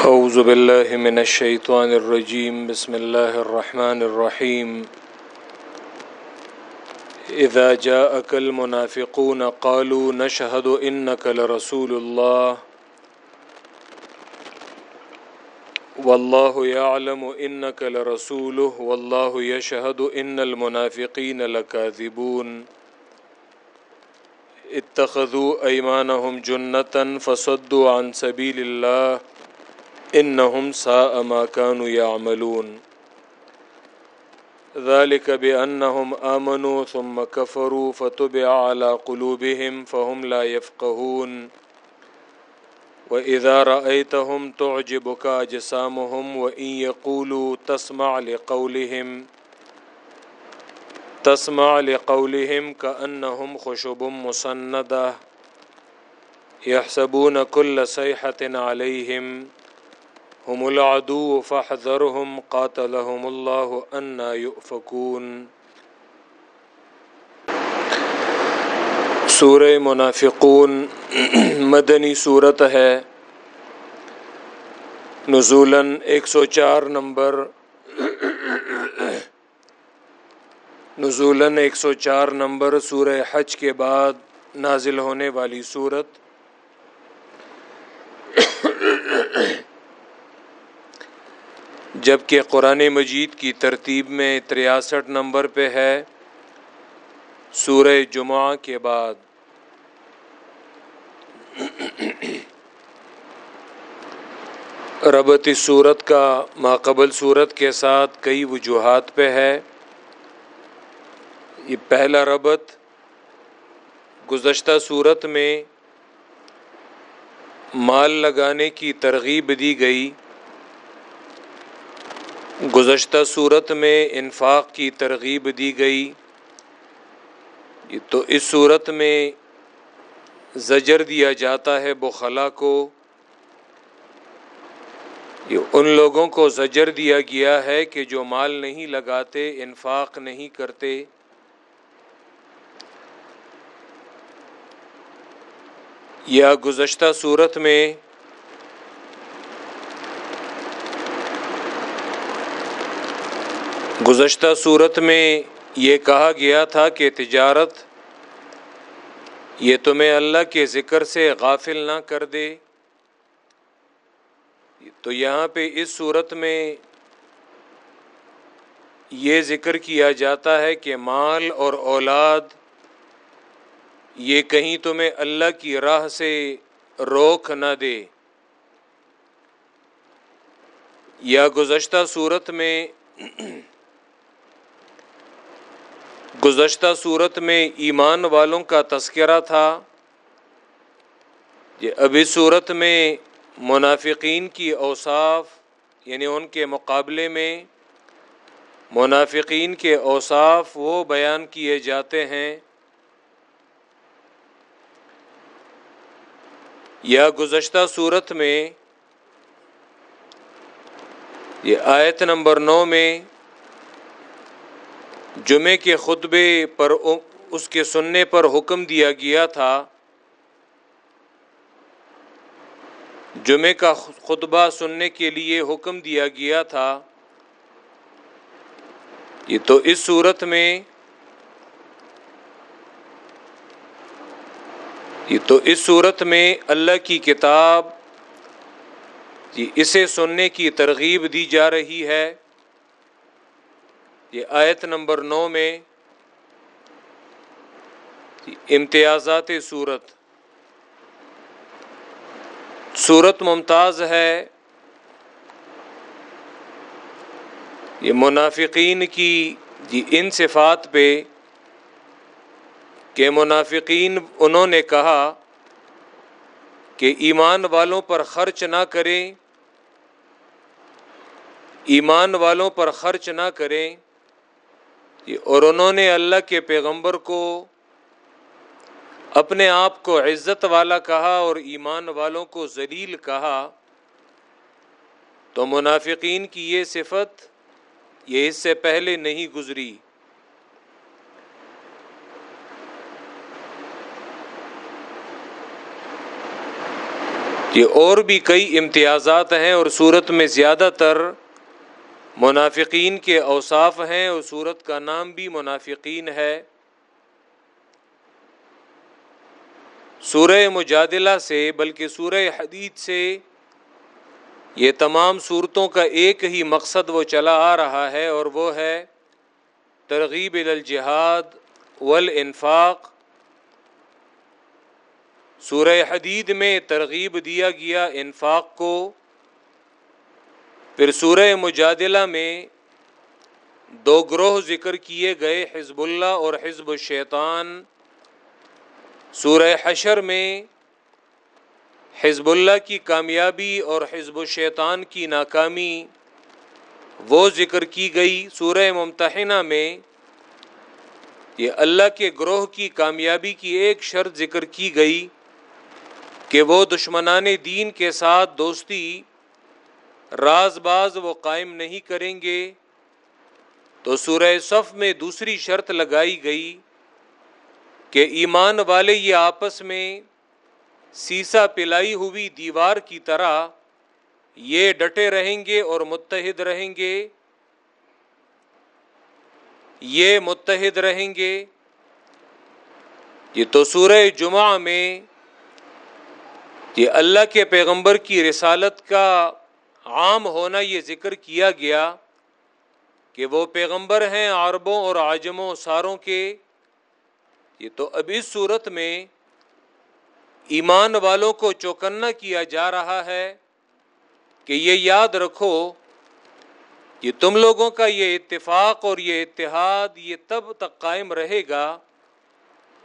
أعوذ بالله من الشيطان الرجيم. بسم الله الرحمن الرحيم. إذا جاءك المنافقون قالوا نشهد إنك لرسول الله. والله يعلم إنك لرسوله. والله يشهد إن المنافقين لكاذبون. اتخذوا أيمانهم جنة فصدوا عن سبيل الله. انہم ساء ما كانوا يعملون. ذلك بانهم امنوا ثم كفروا فتبع على قلوبهم فهم لا يفقهون. واذا رايتهم تعجبك اجسامهم وان يقولوا تسمع لقولهم تسمع لقولهم كانهم خشب مسنده يحسبون كل صيحه عليهم. هم العدو فاحذرهم، قاتلهم الله أنا يؤفكون. سورہ منافقون، مدنی صورت ہے۔ نزولاً ایک سو چار نمبر۔ نزولاً ایک سو چار نمبر سورہ حج کے بعد نازل ہونے والی صورت۔ جبکہ قرآن مجید کی ترتیب میں تریاسٹھ نمبر پہ ہے سورہ جمعہ کے بعد۔ ربط اس صورت کا ماقبل صورت کے ساتھ کئی وجوہات پہ ہے۔ یہ پہلا ربط گزشتہ صورت میں مال لگانے کی ترغیب دی گئی۔ گزشتہ صورت میں انفاق کی ترغیب دی گئی۔ تو اس صورت میں زجر دیا جاتا ہے بخلا کو۔ یہ ان لوگوں کو زجر دیا گیا ہے کہ جو مال نہیں لگاتے، انفاق نہیں کرتے۔ یا گزشتہ صورت میں گزشتہ صورت میں یہ کہا گیا تھا کہ تجارت یہ تمہیں اللہ کے ذکر سے غافل نہ کر دے۔ تو یہاں پہ اس صورت میں یہ ذکر کیا جاتا ہے کہ مال اور اولاد یہ کہیں تمہیں اللہ کی راہ سے روک نہ دے۔ یا گزشتہ صورت میں گزشتہ صورت میں ایمان والوں کا تذکرہ تھا۔ یہ ابھی صورت میں منافقین کی اوصاف یعنی ان کے مقابلے میں منافقین کے اوصاف وہ بیان کیے جاتے ہیں۔ یا گزشتہ صورت میں یہ آیت نمبر نو میں جمعے کے خطبے پر اس کے سننے پر حکم دیا گیا تھا۔ جمعے کا خطبہ سننے کے لیے حکم دیا گیا تھا۔ یہ تو اس صورت میں یہ تو اس صورت میں اللہ کی کتاب اسے سننے کی ترغیب دی جا رہی ہے۔ یہ آیت نمبر نو میں امتیازات صورت صورت ممتاز ہے۔ یہ منافقین کی جی ان صفات پہ کہ منافقین انہوں نے کہا کہ ایمان والوں پر خرچ نہ کریں، ایمان والوں پر خرچ نہ کریں۔ جی، اور انہوں نے اللہ کے پیغمبر کو اپنے آپ کو عزت والا کہا اور ایمان والوں کو ذلیل کہا۔ تو منافقین کی یہ صفت یہ اس سے پہلے نہیں گزری۔ یہ اور بھی کئی امتیازات ہیں اور صورت میں زیادہ تر منافقین کے اوصاف ہیں اور صورت کا نام بھی منافقین ہے۔ سورہ مجادلہ سے بلکہ سورہ حدید سے یہ تمام صورتوں کا ایک ہی مقصد وہ چلا آ رہا ہے اور وہ ہے ترغیب الجہاد والانفاق۔ سورہ حدید میں ترغیب دیا گیا انفاق کو۔ پھر سورہ مجادلہ میں دو گروہ ذکر کیے گئے، حزب اللہ اور حزب الشیطان سورہ حشر میں حزب اللہ کی کامیابی اور حزب الشیطان کی ناکامی، وہ ذکر کی گئی۔ سورہ ممتحنہ میں یہ اللہ کے گروہ کی کامیابی کی ایک شرط ذکر کی گئی کہ وہ دشمنان دین کے ساتھ دوستی راز باز وہ قائم نہیں کریں گے۔ تو سورہ صف میں دوسری شرط لگائی گئی کہ ایمان والے یہ آپس میں سیسا پلائی ہوئی دیوار کی طرح یہ ڈٹے رہیں گے اور متحد رہیں گے۔ یہ متحد رہیں گے۔ یہ تو سورہ جمعہ میں یہ اللہ کے پیغمبر کی رسالت کا عام ہونا یہ ذکر کیا گیا کہ وہ پیغمبر ہیں عربوں اور آجموں ساروں کے۔ یہ تو اب اس صورت میں ایمان والوں کو چوکنا کیا جا رہا ہے کہ یہ یاد رکھو کہ تم لوگوں کا یہ اتفاق اور یہ اتحاد یہ تب تک قائم رہے گا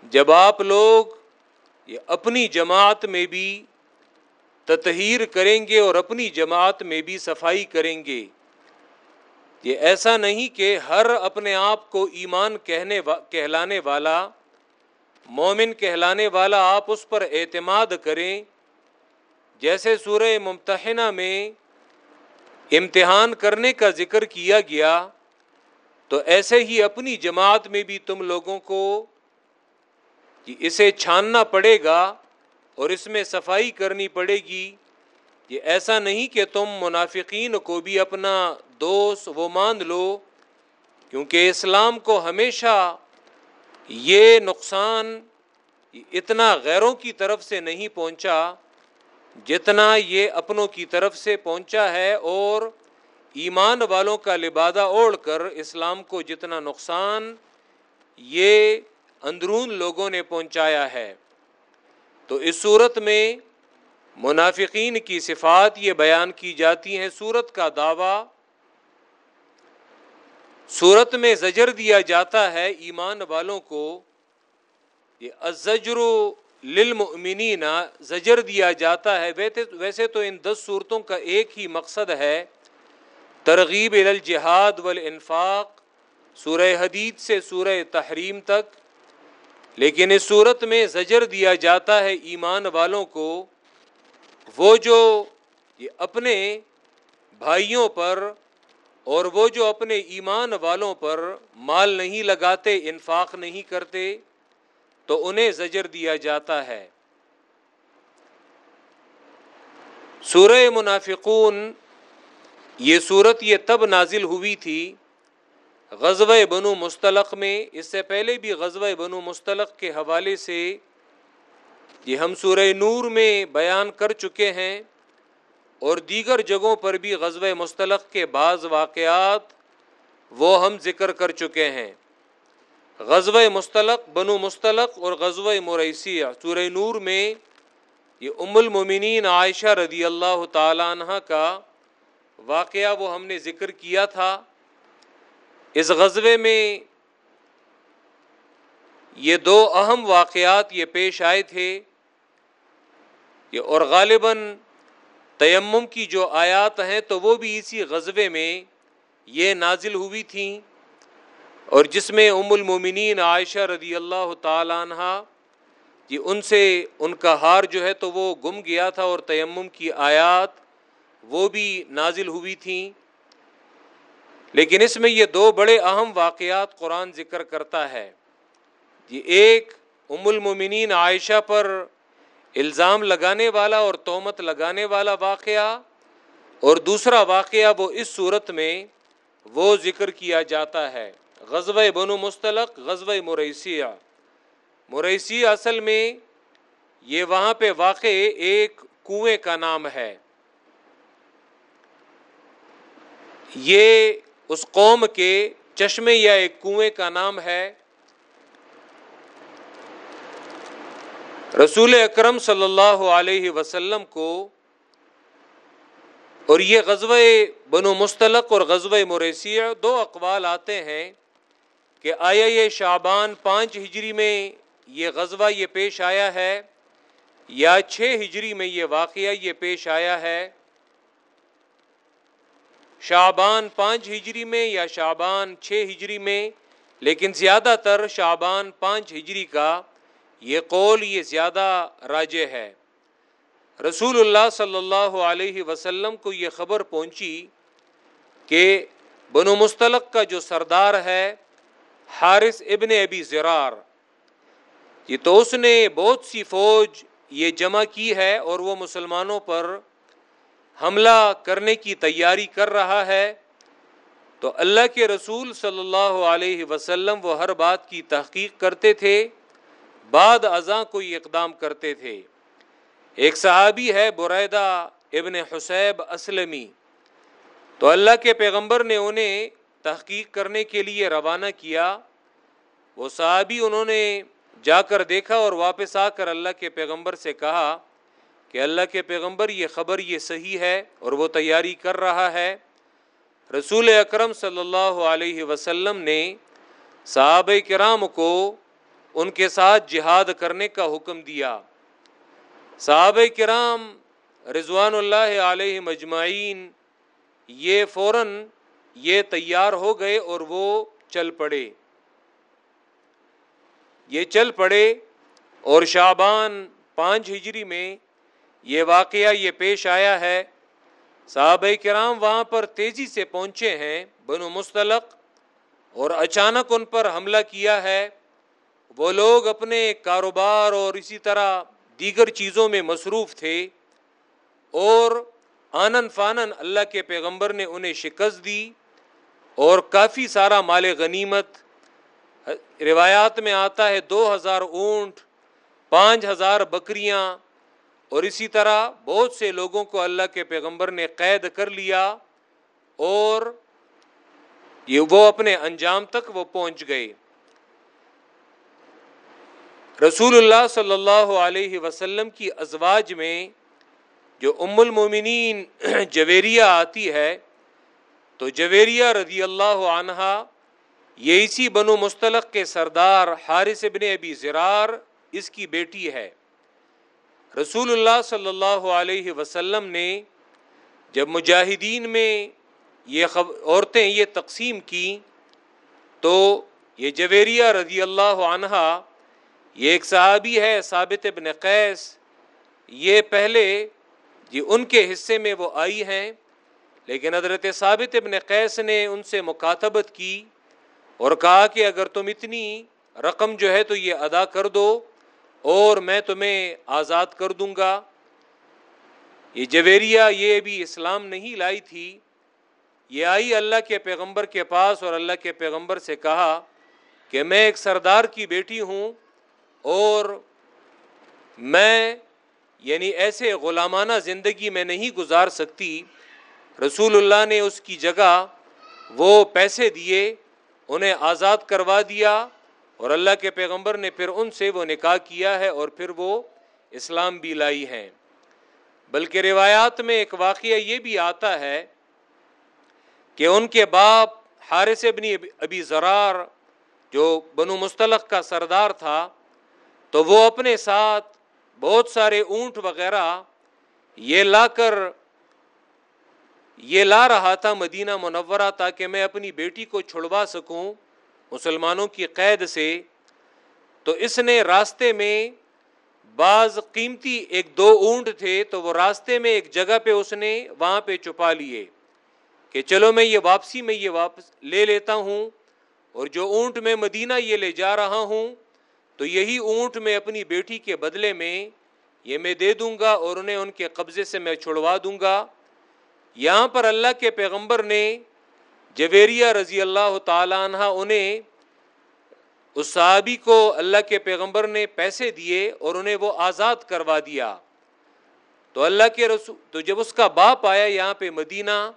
جب آپ لوگ یہ اپنی جماعت میں بھی تطہیر کریں گے اور اپنی جماعت میں بھی صفائی کریں گے۔ یہ ایسا نہیں کہ ہر اپنے آپ کو ایمان کہنے کہلانے والا، مومن کہلانے والا آپ اس پر اعتماد کریں۔ جیسے سورہ ممتحنہ میں امتحان کرنے کا ذکر کیا گیا، تو ایسے ہی اپنی جماعت میں بھی تم لوگوں کو جی، اسے چھاننا پڑے گا۔ اور اس میں صفائی کرنی پڑے گی یہ ایسا نہیں کہ تم منافقین کو بھی اپنا دوست وہ مان لو، کیونکہ اسلام کو ہمیشہ یہ نقصان اتنا غیروں کی طرف سے نہیں پہنچا جتنا یہ اپنوں کی طرف سے پہنچا ہے اور ایمان والوں کا لبادہ اوڑھ کر اسلام کو جتنا نقصان یہ اندرون لوگوں نے پہنچایا ہے۔ تو اس صورت میں منافقین کی صفات یہ بیان کی جاتی ہیں، صورت کا دعویٰ صورت میں زجر دیا جاتا ہے ایمان والوں کو۔ یہ ازجر للمؤمنین، زجر دیا جاتا ہے۔ ویسے تو ان دس صورتوں کا ایک ہی مقصد ہے ترغیب الجہاد والانفاق، سورہ حدید سے سورہ تحریم تک۔ لیکن اس صورت میں زجر دیا جاتا ہے ایمان والوں کو، وہ جو یہ اپنے بھائیوں پر اور وہ جو اپنے ایمان والوں پر مال نہیں لگاتے، انفاق نہیں کرتے، تو انہیں زجر دیا جاتا ہے۔ سورہ منافقون، یہ صورت یہ تب نازل ہوئی تھی غزب بنو مستلق میں، اس سے پہلے بھی غزب بنو مستلق کے حوالے سے یہ ہم سورہ نور میں بیان کر چکے ہیں اور دیگر جگہوں پر بھی غزب مستلق کے بعض واقعات وہ ہم ذکر کر چکے ہیں۔ غزب مستلق، بنو مستلق اور غزب مریسیہ، سورہ نور میں یہ ام المومنین عائشہ رضی اللہ تعالیٰ عنہ کا واقعہ وہ ہم نے ذکر کیا تھا۔ اس غزبے میں یہ دو اہم واقعات یہ پیش آئے تھے کہ اور غالباً تیمم کی جو آیات ہیں تو وہ بھی اسی غزبے میں یہ نازل ہوئی تھیں، اور جس میں ام المومنین عائشہ رضی اللہ تعالیٰ عنہ جی ان سے ان کا ہار جو ہے تو وہ گم گیا تھا اور تیمم کی آیات وہ بھی نازل ہوئی تھیں۔ لیکن اس میں یہ دو بڑے اہم واقعات قرآن ذکر کرتا ہے۔ یہ ایک ام المومنین عائشہ پر الزام لگانے والا اور تومت لگانے والا واقعہ اور دوسرا واقعہ وہ اس صورت میں وہ ذکر کیا جاتا ہے۔ غزوہ بنو مستلق، غزوہ مریسیہ مریسی اصل میں یہ وہاں پہ واقع ایک کنویں کا نام ہے۔ یہ اس قوم کے چشمے یا ایک کنویں کا نام ہے رسول اکرم صلی اللہ علیہ وسلم کو، اور یہ غزوہ بنو مستلق اور غزوہ مریسیہ دو اقوال آتے ہیں کہ آیا یہ شعبان پانچ ہجری میں یہ غزوہ یہ پیش آیا ہے یا چھ ہجری میں یہ واقعہ یہ پیش آیا ہے۔ شعبان پانچ ہجری میں یا شعبان چھ ہجری میں، لیکن زیادہ تر شعبان پانچ ہجری کا یہ قول یہ زیادہ راج ہے۔ رسول اللہ صلی اللہ علیہ وسلم کو یہ خبر پہنچی کہ بنو مستلق کا جو سردار ہے، حارث ابن ابی زرار، یہ تو اس نے بہت سی فوج یہ جمع کی ہے اور وہ مسلمانوں پر حملہ کرنے کی تیاری کر رہا ہے، تو اللہ کے رسول صلی اللہ علیہ وسلم وہ ہر بات کی تحقیق کرتے تھے، بعد ازاں کوئی اقدام کرتے تھے۔ ایک صحابی ہے بریدہ ابن حسیب اسلمی، تو اللہ کے پیغمبر نے انہیں تحقیق کرنے کے لیے روانہ کیا۔ وہ صحابی انہوں نے جا کر دیکھا اور واپس آ کر اللہ کے پیغمبر سے کہا کہ اللہ کے پیغمبر یہ خبر یہ صحیح ہے اور وہ تیاری کر رہا ہے۔ رسول اکرم صلی اللہ علیہ وسلم نے صحابہ کرام کو ان کے ساتھ جہاد کرنے کا حکم دیا۔ صحابہ کرام رضوان اللہ علیہ مجمعین یہ فوراً یہ تیار ہو گئے اور وہ چل پڑے۔ یہ چل پڑے اور شابان پانچ ہجری میں یہ واقعہ یہ پیش آیا ہے۔ صحابہ کرام وہاں پر تیزی سے پہنچے ہیں، بنو مستلق اور اچانک ان پر حملہ کیا ہے۔ وہ لوگ اپنے کاروبار اور اسی طرح دیگر چیزوں میں مصروف تھے، اور آنن فانن اللہ کے پیغمبر نے انہیں شکست دی، اور کافی سارا مال غنیمت۔ روایات میں آتا ہے، دو ہزار اونٹ، پانچ ہزار بکریاں اور اسی طرح بہت سے لوگوں کو اللہ کے پیغمبر نے قید کر لیا اور یہ وہ اپنے انجام تک وہ پہنچ گئے۔ رسول اللہ صلی اللہ علیہ وسلم کی ازواج میں جو ام المومنین جویریہ آتی ہے، تو جویریہ رضی اللہ عنہا یہ اسی بنو مستلق کے سردار حارث ابن ابی زرار اس کی بیٹی ہے۔ رسول اللہ صلی اللہ علیہ وسلم نے جب مجاہدین میں یہ خب... عورتیں یہ تقسیم کی، تو یہ جویریہ رضی اللہ عنہا، یہ ایک صحابی ہے، ثابت ابن قیس، یہ پہلے جی ان کے حصے میں وہ آئی ہیں، لیکن حضرت ثابت ابن قیس نے ان سے مکاتبت کی اور کہا کہ اگر تم اتنی رقم جو ہے تو یہ ادا کر دو اور میں تمہیں آزاد کر دوں گا۔ یہ جویریہ یہ بھی اسلام نہیں لائی تھی۔ یہ آئی اللہ کے پیغمبر کے پاس اور اللہ کے پیغمبر سے کہا کہ میں ایک سردار کی بیٹی ہوں اور میں یعنی ایسے غلامانہ زندگی میں نہیں گزار سکتی۔ رسول اللہ نے اس کی جگہ وہ پیسے دیے، انہیں آزاد کروا دیا۔ اور اللہ کے پیغمبر نے پھر ان سے وہ نکاح کیا ہے اور پھر وہ اسلام بھی لائی ہیں۔ بلکہ روایات میں ایک واقعہ یہ بھی آتا ہے کہ ان کے باپ حارث ابنی ابی زرار، جو بنو مستلق کا سردار تھا، تو وہ اپنے ساتھ بہت سارے اونٹ وغیرہ یہ لا کر، یہ لا رہا تھا مدینہ منورہ تاکہ میں اپنی بیٹی کو چھڑوا سکوں۔ مسلمانوں کی قید سے، تو اس نے راستے میں بعض قیمتی ایک دو اونٹ تھے، تو وہ راستے میں ایک جگہ پہ اس نے وہاں پہ چھپا لیے کہ چلو میں یہ واپسی میں یہ واپس لے لیتا ہوں اور جو اونٹ میں مدینہ یہ لے جا رہا ہوں، تو یہی اونٹ میں اپنی بیٹی کے بدلے میں یہ میں دے دوں گا اور انہیں ان کے قبضے سے میں چھڑوا دوں گا۔ یہاں پر اللہ کے پیغمبر نے جویریہ رضی اللہ تعالیٰ عنہ انہیں اس صحابی کو اللہ کے پیغمبر نے پیسے دیے اور انہیں وہ آزاد کروا دیا۔ تو اللہ کے رسول تو جب اس کا باپ آیا یہاں پہ مدینہ،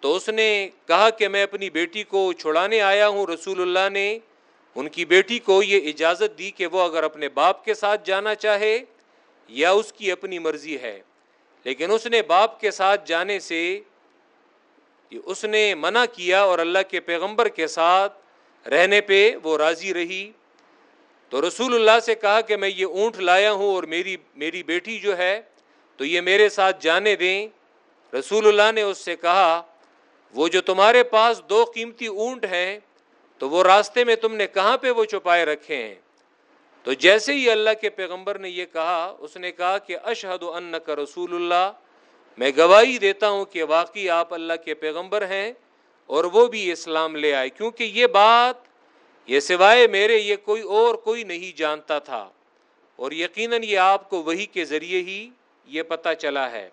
تو اس نے کہا کہ میں اپنی بیٹی کو چھڑانے آیا ہوں۔ رسول اللہ نے ان کی بیٹی کو یہ اجازت دی کہ وہ اگر اپنے باپ کے ساتھ جانا چاہے یا اس کی اپنی مرضی ہے۔ لیکن اس نے باپ کے ساتھ جانے سے اس نے منع کیا اور اللہ کے پیغمبر کے ساتھ رہنے پہ وہ راضی رہی۔ تو رسول اللہ سے کہا کہ میں یہ اونٹ لایا ہوں اور میری میری بیٹی جو ہے تو یہ میرے ساتھ جانے دیں۔ رسول اللہ نے اس سے کہا، وہ جو تمہارے پاس دو قیمتی اونٹ ہیں، تو وہ راستے میں تم نے کہاں پہ وہ چھپائے رکھے ہیں؟ تو جیسے ہی اللہ کے پیغمبر نے یہ کہا، اس نے کہا کہ اشہد ان کا رسول اللہ میں گواہی دیتا ہوں کہ واقعی آپ اللہ کے پیغمبر ہیں اور وہ بھی اسلام لے آئے، کیونکہ یہ بات یہ سوائے میرے یہ کوئی اور کوئی نہیں جانتا تھا۔ اور یقیناً یہ آپ کو وہی کے ذریعے ہی یہ پتہ چلا ہے۔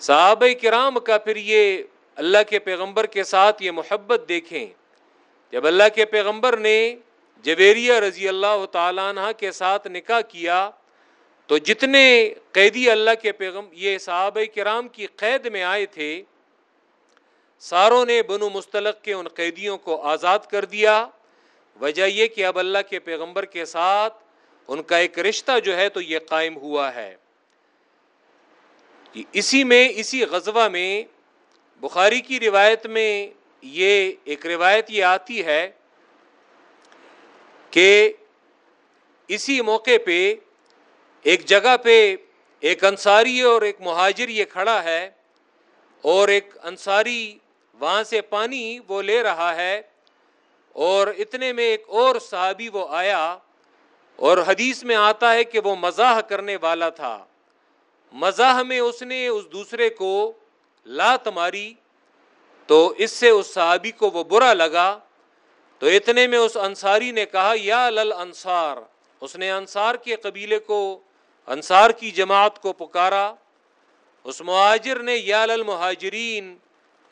صحابہ کرام کا پھر یہ اللہ کے پیغمبر کے ساتھ یہ محبت دیکھیں۔ جب اللہ کے پیغمبر نے جویریہ رضی اللہ تعالیٰ عنہ کے ساتھ نکاح کیا تو جتنے قیدی اللہ کے پیغم، یہ صحابہ کرام کی قید میں آئے تھے، ساروں نے بنو مستلق کے ان قیدیوں کو آزاد کر دیا۔ وجہ یہ کہ اب اللہ کے پیغمبر کے ساتھ ان کا ایک رشتہ جو ہے تو یہ قائم ہوا ہے۔ اسی میں، اسی غزوہ میں بخاری کی روایت میں یہ ایک روایت یہ آتی ہے کہ اسی موقع پہ ایک جگہ پہ ایک انصاری اور ایک مہاجر یہ کھڑا ہے اور ایک انصاری وہاں سے پانی وہ لے رہا ہے اور اتنے میں ایک اور صحابی وہ آیا اور حدیث میں آتا ہے کہ وہ مزاح کرنے والا تھا۔ مزاح میں اس نے اس دوسرے کو لات ماری تو اس سے اس صحابی کو وہ برا لگا۔ تو اتنے میں اس انصاری نے کہا، یا لل انصار اس نے انصار کے قبیلے کو انصار کی جماعت کو پکارا، اس مہاجر نے یا لل مہاجرین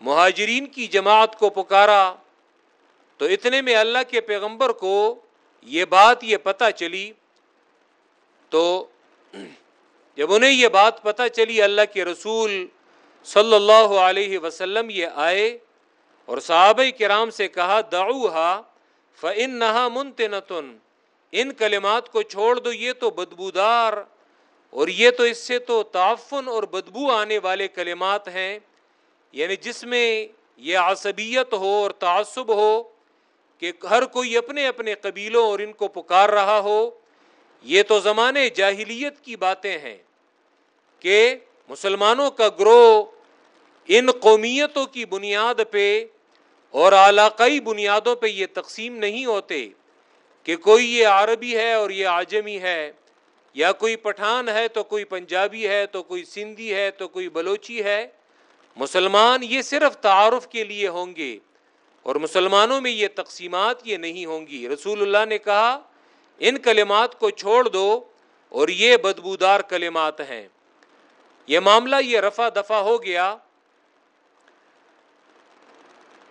مہاجرین کی جماعت کو پکارا۔ تو اتنے میں اللہ کے پیغمبر کو یہ بات یہ پتہ چلی۔ تو جب انہیں یہ بات پتہ چلی، اللہ کے رسول صلی اللہ علیہ وسلم یہ آئے اور صحابہ کرام سے کہا دعوہا فن نہا منتنتن۔ ان کلمات کو چھوڑ دو، یہ تو بدبودار اور یہ تو اس سے تو تعفن اور بدبو آنے والے کلمات ہیں یعنی جس میں یہ عصبیت ہو اور تعصب ہو کہ ہر کوئی اپنے اپنے قبیلوں اور ان کو پکار رہا ہو، یہ تو زمانے جاہلیت کی باتیں ہیں کہ مسلمانوں کا گروہ ان قومیتوں کی بنیاد پہ اور علاقائی بنیادوں پہ یہ تقسیم نہیں ہوتے کہ کوئی یہ عربی ہے اور یہ آجمی ہے۔ یا کوئی پٹھان ہے تو کوئی پنجابی ہے، تو کوئی سندھی ہے، تو کوئی بلوچی ہے۔ مسلمان یہ صرف تعارف کے لیے ہوں گے اور مسلمانوں میں یہ تقسیمات یہ نہیں ہوں گی۔ رسول اللہ نے کہا، ان کلمات کو چھوڑ دو اور یہ بدبودار کلمات ہیں۔ یہ معاملہ یہ رفع دفع ہو گیا۔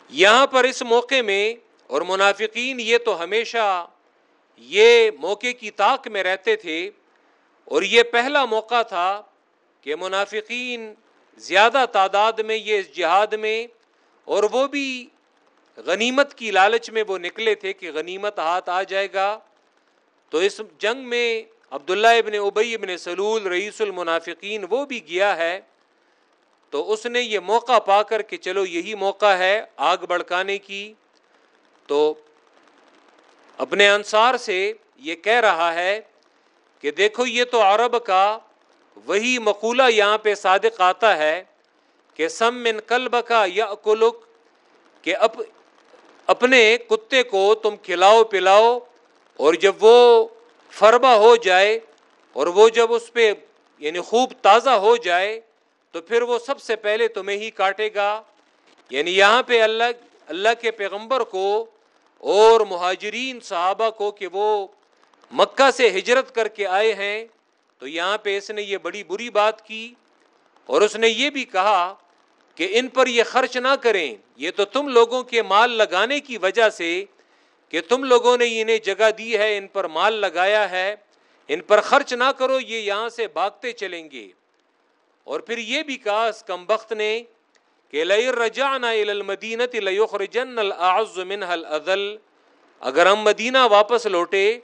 یہاں پر اس موقع میں اور منافقین یہ تو ہمیشہ یہ موقع کی طاق میں رہتے تھے اور یہ پہلا موقع تھا کہ منافقین زیادہ تعداد میں یہ اس جہاد میں اور وہ بھی غنیمت کی لالچ میں وہ نکلے تھے کہ غنیمت ہاتھ آ جائے گا۔ تو اس جنگ میں عبداللہ ابن ابئی ابن سلول رئیس المنافقین وہ بھی گیا ہے۔ تو اس نے یہ موقع پا کر کہ چلو یہی موقع ہے آگ بڑکانے کی۔ تو اپنے انصار سے یہ کہہ رہا ہے کہ دیکھو یہ تو عرب کا وہی مقولہ یہاں پہ صادق آتا ہے کہ سم من کلب کا یا کلک کہ اپ، اپنے کتے کو تم کھلاؤ، پلاؤ، اور جب وہ فربا ہو جائے، اور وہ جب اس پہ یعنی خوب تازہ ہو جائے، تو پھر وہ سب سے پہلے تمہیں ہی کاٹے گا۔ یعنی یہاں پہ اللہ اللہ کے پیغمبر کو اور مہاجرین صحابہ کو کہ وہ مکہ سے ہجرت کر کے آئے ہیں، تو یہاں پہ اس نے یہ بڑی بری بات کی اور اس نے یہ بھی کہا کہ ان پر یہ خرچ نہ کریں۔ یہ تو تم لوگوں کے مال لگانے کی وجہ سے کہ تم لوگوں نے انہیں جگہ دی ہے، ان پر مال لگایا ہے۔ ان پر خرچ نہ کرو، یہ یہاں سے بھاگتے چلیں گے۔ اور پھر یہ بھی کہا اس کم بخت نے کہ لئی رجعنا الى المدینة لیخرجن الاعز منها الادل اگر ہم مدینہ واپس لوٹے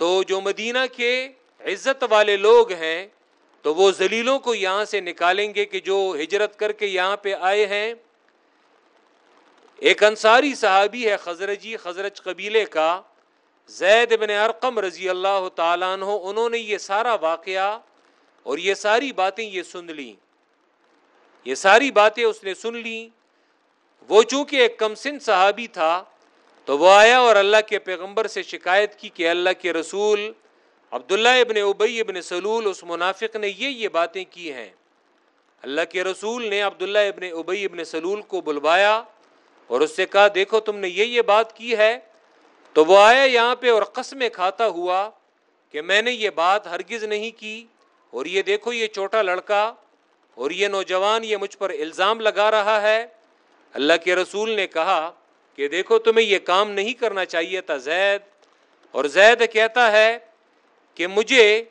تو جو مدینہ کے عزت والے لوگ ہیں، تو وہ زلیلوں کو یہاں سے نکالیں گے کہ جو ہجرت کر کے یہاں پہ آئے ہیں۔ ایک انصاری صحابی ہے، خزرجی، خزرج قبیلے کا، زید بن ارقم رضی اللہ تعالیٰ عنہ، انہوں نے یہ سارا واقعہ اور یہ ساری باتیں یہ سن لی یہ ساری باتیں اس نے سن لی وہ چونکہ ایک کم سن صحابی تھا تو وہ آیا اور اللہ کے پیغمبر سے شکایت کی کہ اللہ کے رسول عبداللہ ابن ابئی ابن سلول، اس منافق نے یہ یہ باتیں کی ہیں۔ اللہ کے رسول نے عبداللہ ابن ابئی ابن سلول کو بلوایا اور اس سے کہا، دیکھو تم نے یہ یہ بات کی ہے۔ تو وہ آیا یہاں پہ اور قسمیں کھاتا ہوا کہ میں نے یہ بات ہرگز نہیں کی۔ اور یہ دیکھو، یہ چھوٹا لڑکا اور یہ نوجوان یہ مجھ پر الزام لگا رہا ہے۔ اللہ کے رسول نے کہا کہ دیکھو تمہیں یہ کام نہیں کرنا چاہیے تھا زید، اور زید کہتا ہے کہ مجھے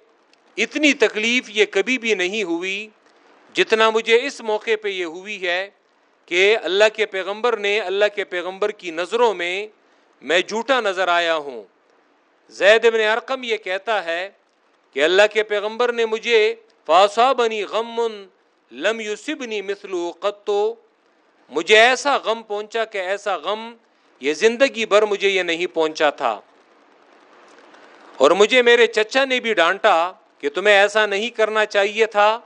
اتنی تکلیف یہ کبھی بھی نہیں ہوئی جتنا مجھے اس موقع پہ یہ ہوئی ہے کہ اللہ کے پیغمبر نے اللہ کے پیغمبر کی نظروں میں میں جھوٹا نظر آیا ہوں۔ زید بن ارقم یہ کہتا ہے کہ اللہ کے پیغمبر نے مجھے فاسا بنی غم لم یوسبنی مثلو قطو مجھے ایسا غم پہنچا کہ ایسا غم یہ زندگی بھر مجھے یہ نہیں پہنچا تھا۔ اور مجھے میرے چچا نے بھی ڈانٹا کہ تمہیں ایسا نہیں کرنا چاہیے تھا۔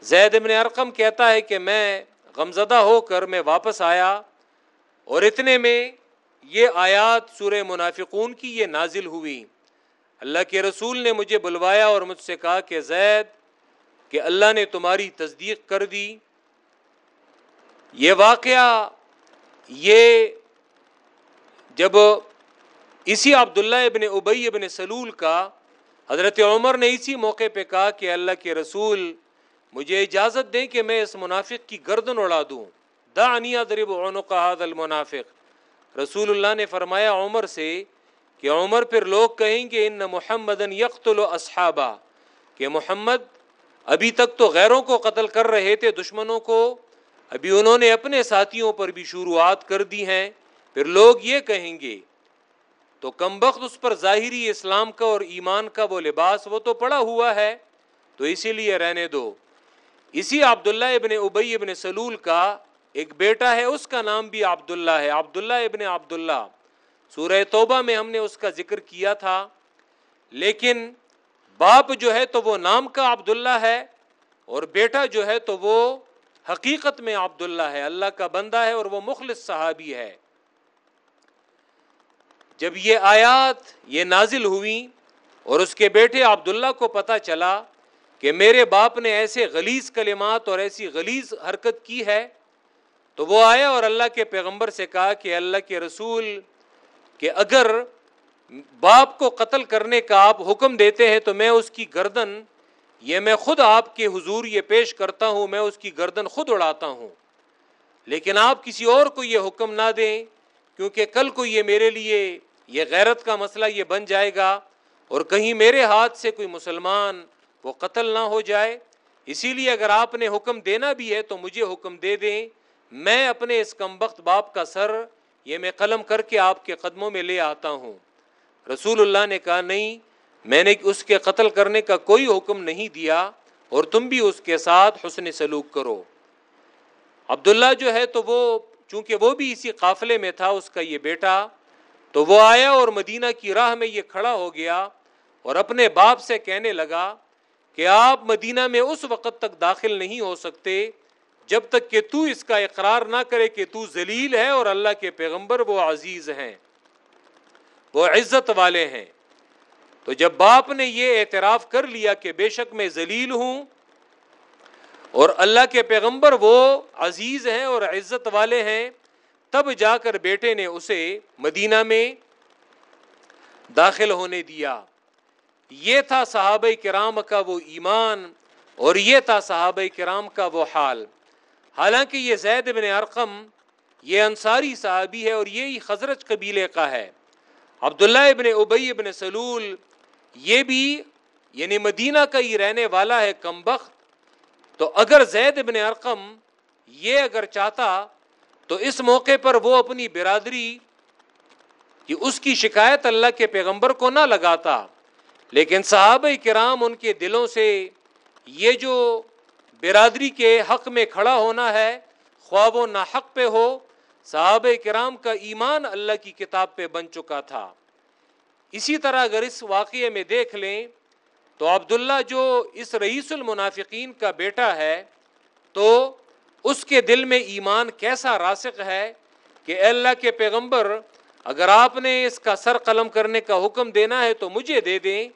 زید ابن ارقم کہتا ہے کہ میں غمزدہ ہو کر میں واپس آیا اور اتنے میں یہ آیات سورہ منافقون کی یہ نازل ہوئی۔ اللہ کے رسول نے مجھے بلوایا اور مجھ سے کہا کہ زید، کہ اللہ نے تمہاری تصدیق کر دی۔ یہ واقعہ، یہ جب اسی عبداللہ ابن ابئی ابن سلول کا حضرت عمر نے اسی موقع پہ کہا کہ اللہ کے رسول مجھے اجازت دیں کہ میں اس منافق کی گردن اڑا دوں۔ درب المنافق۔ رسول اللہ نے فرمایا عمر سے کہ عمر پھر لوگ کہیں گے، ان محمد یخت الصحابہ کہ محمد ابھی تک تو غیروں کو قتل کر رہے تھے، دشمنوں کو ابھی انہوں نے اپنے ساتھیوں پر بھی شروعات کر دی ہیں، پھر لوگ یہ کہیں گے، تو کم بخت اس پر ظاہری اسلام کا اور ایمان کا وہ لباس وہ تو پڑا ہوا ہے، تو اسی لیے رہنے دو۔ اسی عبداللہ ابن ابئی ابن سلول کا ایک بیٹا ہے، اس کا نام بھی عبداللہ ہے، عبداللہ ابن عبداللہ۔ سورہ توبہ میں ہم نے اس کا ذکر کیا تھا، لیکن باپ جو ہے تو وہ نام کا عبداللہ ہے اور بیٹا جو ہے تو وہ حقیقت میں عبداللہ ہے، اللہ کا بندہ ہے اور وہ مخلص صحابی ہے۔ جب یہ آیات یہ نازل ہوئی اور اس کے بیٹے عبداللہ کو پتا چلا کہ میرے باپ نے ایسے غلیظ کلمات اور ایسی غلیظ حرکت کی ہے، تو وہ آیا اور اللہ کے پیغمبر سے کہا کہ اللہ کے رسول کہ اگر باپ کو قتل کرنے کا آپ حکم دیتے ہیں تو میں اس کی گردن یہ میں خود آپ کے حضور یہ پیش کرتا ہوں، میں اس کی گردن خود اڑاتا ہوں۔ لیکن آپ کسی اور کو یہ حکم نہ دیں، کیونکہ کل کو یہ میرے لیے، یہ غیرت کا مسئلہ یہ بن جائے گا اور کہیں میرے ہاتھ سے کوئی مسلمان وہ قتل نہ ہو جائے۔ اسی لیے اگر آپ نے حکم دینا بھی ہے تو مجھے حکم دے دیں، میں اپنے اس کمبخت باپ کا سر یہ میں قلم کر کے آپ کے قدموں میں لے آتا ہوں۔ رسول اللہ نے کہا، نہیں میں نے اس کے قتل کرنے کا کوئی حکم نہیں دیا اور تم بھی اس کے ساتھ حسن سلوک کرو۔ عبداللہ جو ہے تو وہ، چونکہ وہ بھی اسی قافلے میں تھا، اس کا یہ بیٹا، تو وہ آیا اور مدینہ کی راہ میں یہ کھڑا ہو گیا اور اپنے باپ سے کہنے لگا کہ آپ مدینہ میں اس وقت تک داخل نہیں ہو سکتے جب تک کہ تو اس کا اقرار نہ کرے کہ تو ذلیل ہے اور اللہ کے پیغمبر وہ عزیز ہیں، وہ عزت والے ہیں۔ تو جب باپ نے یہ اعتراف کر لیا کہ بے شک میں ذلیل ہوں اور اللہ کے پیغمبر وہ عزیز ہیں اور عزت والے ہیں، تب جا کر بیٹے نے اسے مدینہ میں داخل ہونے دیا۔ یہ تھا صحابہ کرام کا وہ ایمان اور یہ تھا صحابہ کرام کا وہ حال۔ حالانکہ یہ زید بن ارقم یہ انصاری صحابی ہے اور یہی خزرج قبیلے کا ہے۔ عبداللہ ابن ابئی ابن سلول یہ بھی یعنی مدینہ کا ہی رہنے والا ہے کم بخت، تو اگر زید ابن ارقم یہ اگر چاہتا تو اس موقع پر وہ اپنی برادری کہ اس کی شکایت اللہ کے پیغمبر کو نہ لگاتا۔ لیکن صحابہ کرام ان کے دلوں سے یہ جو برادری کے حق میں کھڑا ہونا ہے، خواب و نہ حق پہ ہو، صحابہ کرام کا ایمان اللہ کی کتاب پہ بن چکا تھا۔ اسی طرح اگر اس واقعے میں دیکھ لیں تو عبداللہ جو اس رئیس المنافقین کا بیٹا ہے تو اس کے دل میں ایمان کیسا راسق ہے کہ اللہ کے پیغمبر، اگر آپ نے اس کا سر قلم کرنے کا حکم دینا ہے تو مجھے دے دیں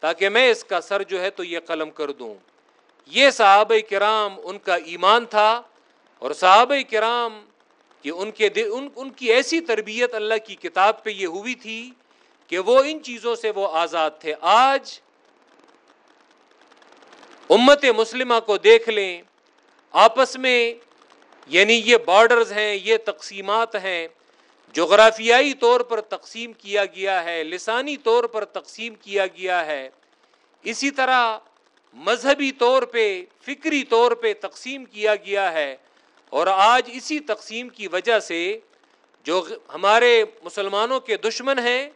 تاکہ میں اس کا سر جو ہے تو یہ قلم کر دوں۔ یہ صحابہ کرام ان کا ایمان تھا اور صحابہ کرام کہ ان کے ان ان کی ایسی تربیت اللہ کی کتاب پہ یہ ہوئی تھی کہ وہ ان چیزوں سے وہ آزاد تھے۔ آج امت مسلمہ کو دیکھ لیں، آپس میں یعنی یہ بارڈرز ہیں، یہ تقسیمات ہیں۔ جغرافیائی طور پر تقسیم کیا گیا ہے، لسانی طور پر تقسیم کیا گیا ہے۔ اسی طرح مذہبی طور پہ، فکری طور پہ تقسیم کیا گیا ہے۔ اور آج اسی تقسیم کی وجہ سے جو ہمارے مسلمانوں کے دشمن ہیں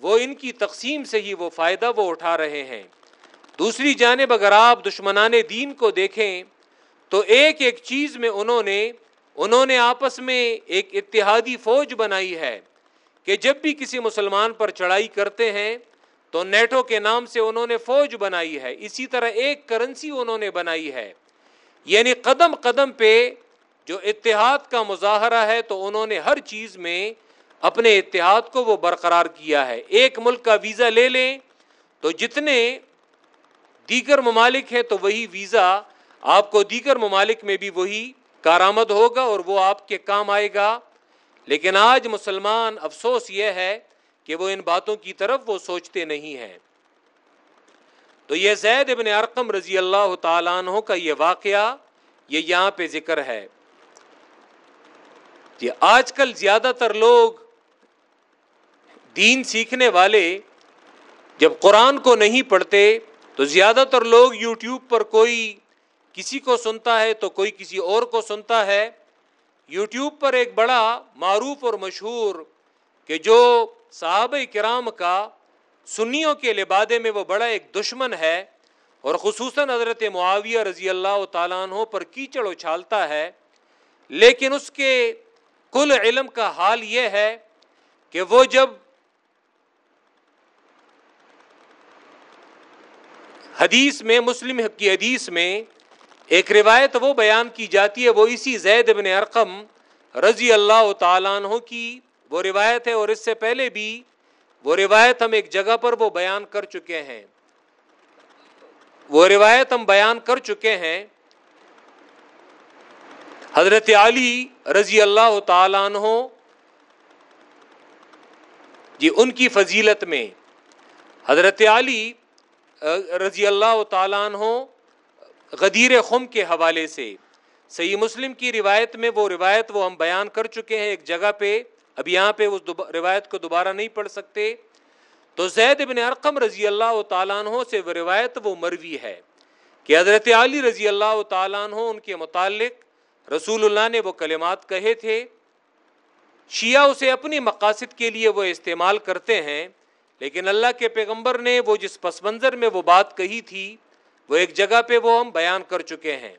وہ ان کی تقسیم سے ہی وہ فائدہ وہ اٹھا رہے ہیں۔ دوسری جانب اگر آپ دشمنان دین کو دیکھیں، تو ایک ایک چیز میں انہوں نے انہوں نے آپس میں ایک اتحادی فوج بنائی ہے کہ جب بھی کسی مسلمان پر چڑھائی کرتے ہیں، تو نیٹو کے نام سے انہوں نے فوج بنائی ہے۔ اسی طرح ایک کرنسی انہوں نے بنائی ہے۔ یعنی قدم قدم پہ جو اتحاد کا مظاہرہ ہے، تو انہوں نے ہر چیز میں اپنے اتحاد کو وہ برقرار کیا ہے۔ ایک ملک کا ویزا لے لیں تو جتنے دیگر ممالک ہیں تو وہی ویزا آپ کو دیگر ممالک میں بھی وہی کارآمد ہوگا اور وہ آپ کے کام آئے گا۔ لیکن آج مسلمان افسوس یہ ہے کہ وہ ان باتوں کی طرف وہ سوچتے نہیں ہیں۔ تو یہ زید ابن ارقم رضی اللہ تعالیٰ عنہ کا یہ واقعہ یہ یہاں پہ ذکر ہے۔ یہ آج کل زیادہ تر لوگ دین سیکھنے والے جب قرآن کو نہیں پڑھتے، تو زیادہ تر لوگ یوٹیوب پر کوئی کسی کو سنتا ہے تو کوئی کسی اور کو سنتا ہے۔ یوٹیوب پر ایک بڑا معروف اور مشہور کہ جو صحابہ کرام کا سنیوں کے لبادے میں وہ بڑا ایک دشمن ہے اور خصوصاً حضرت معاویہ رضی اللہ تعالیٰ عنہ پر کیچڑ اچھالتا ہے، لیکن اس کے کل علم کا حال یہ ہے کہ وہ جب حدیث میں، مسلم کی حدیث میں ایک روایت وہ بیان کی جاتی ہے، وہ اسی زید بن ارقم رضی اللہ تعالیٰ عنہ کی وہ روایت ہے اور اس سے پہلے بھی وہ روایت ہم ایک جگہ پر وہ بیان کر چکے ہیں۔ وہ روایت ہم بیان کر چکے ہیں۔ حضرت علی رضی اللہ تعالیٰ عنہ جی ان کی فضیلت میں۔ حضرت علی رضی اللہ تعالیٰ عنہ غدیر خم کے حوالے سے۔ صحیح مسلم کی روایت میں وہ روایت وہ ہم بیان کر چکے ہیں ایک جگہ پہ۔ اب یہاں پہ اس روایت کو دوبارہ نہیں پڑھ سکتے۔ تو زید ابن ارقم رضی اللہ تعالیٰ عنہ سے وہ روایت وہ مروی ہے کہ حضرت علی رضی اللہ تعالیٰ عنہ ان کے متعلق رسول اللہ نے وہ کلمات کہے تھے۔ شیعہ اسے اپنی مقاصد کے لیے وہ استعمال کرتے ہیں۔ لیکن اللہ کے پیغمبر نے وہ جس پس منظر میں وہ بات کہی تھی، وہ ایک جگہ پہ وہ ہم بیان کر چکے ہیں۔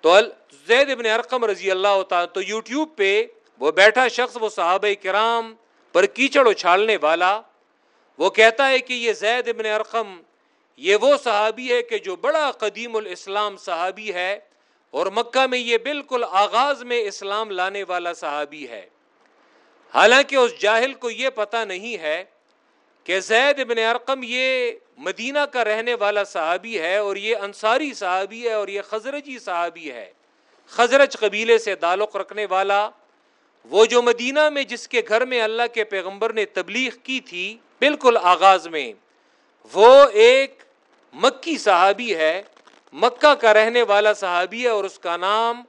تو زید ابن ارقم رضی اللہ تعالیٰ تو یوٹیوب پہ وہ بیٹھا شخص، وہ صحابہ کرام پر کیچڑ اچھالنے والا، وہ کہتا ہے کہ یہ زید ابن ارقم، یہ وہ صحابی ہے کہ جو بڑا قدیم الاسلام صحابی ہے اور مکہ میں یہ بالکل آغاز میں اسلام لانے والا صحابی ہے۔ حالانکہ اس جاہل کو یہ پتہ نہیں ہے کہ زید ابن ارقم یہ مدینہ کا رہنے والا صحابی ہے اور یہ انصاری صحابی ہے اور یہ خزرجی صحابی ہے۔ خزرج قبیلے سے تعلق رکھنے والا، وہ جو مدینہ میں جس کے گھر میں اللہ کے پیغمبر نے تبلیغ کی تھی، بالکل آغاز میں، وہ ایک مکی صحابی ہے۔ مکہ کا رہنے والا صحابی ہے اور اس کا نام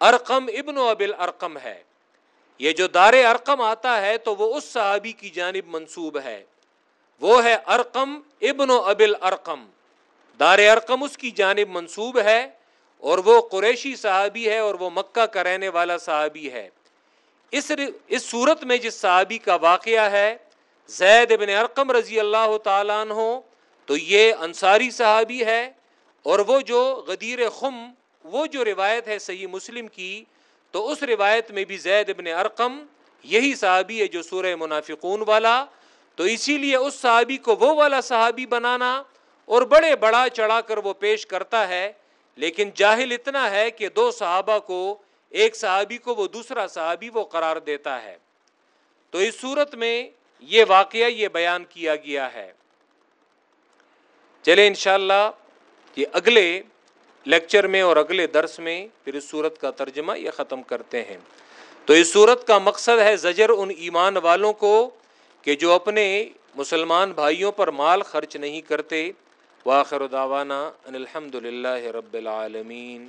ارقم ابن و ابل ارقم ہے۔ یہ جو دار ارقم آتا ہے تو وہ اس صحابی کی جانب منصوب ہے۔ وہ ہے ارقم ابن و ابل ارقم دار ارقم اس کی جانب منصوب ہے اور وہ قریشی صحابی ہے اور وہ مکہ کا رہنے والا صحابی ہے۔ اس اس صورت میں جس صحابی کا واقعہ ہے، زید ابن ارقم رضی اللہ تعالیٰ عنہ، تو یہ انصاری صحابی ہے اور وہ جو غدیر خم، وہ جو روایت ہے صحیح مسلم کی، تو اس روایت میں بھی زید ابن ارقم یہی صحابی ہے جو سورہ منافقون والا تو اسی لیے اس صحابی کو وہ والا صحابی بنانا اور بڑے بڑا چڑھا کر وہ پیش کرتا ہے، لیکن جاہل اتنا ہے کہ دو صحابہ کو، ایک صحابی کو، وہ دوسرا صحابی وہ قرار دیتا ہے۔ تو اس صورت میں یہ واقعہ یہ بیان کیا گیا ہے۔ چلے انشاءاللہ یہ اگلے لیکچر میں اور اگلے درس میں پھر اس صورت کا ترجمہ یہ ختم کرتے ہیں۔ تو اس صورت کا مقصد ہے زجر ان ایمان والوں کو کہ جو اپنے مسلمان بھائیوں پر مال خرچ نہیں کرتے واخر دعوانا ان الحمد للہ رب العالمین۔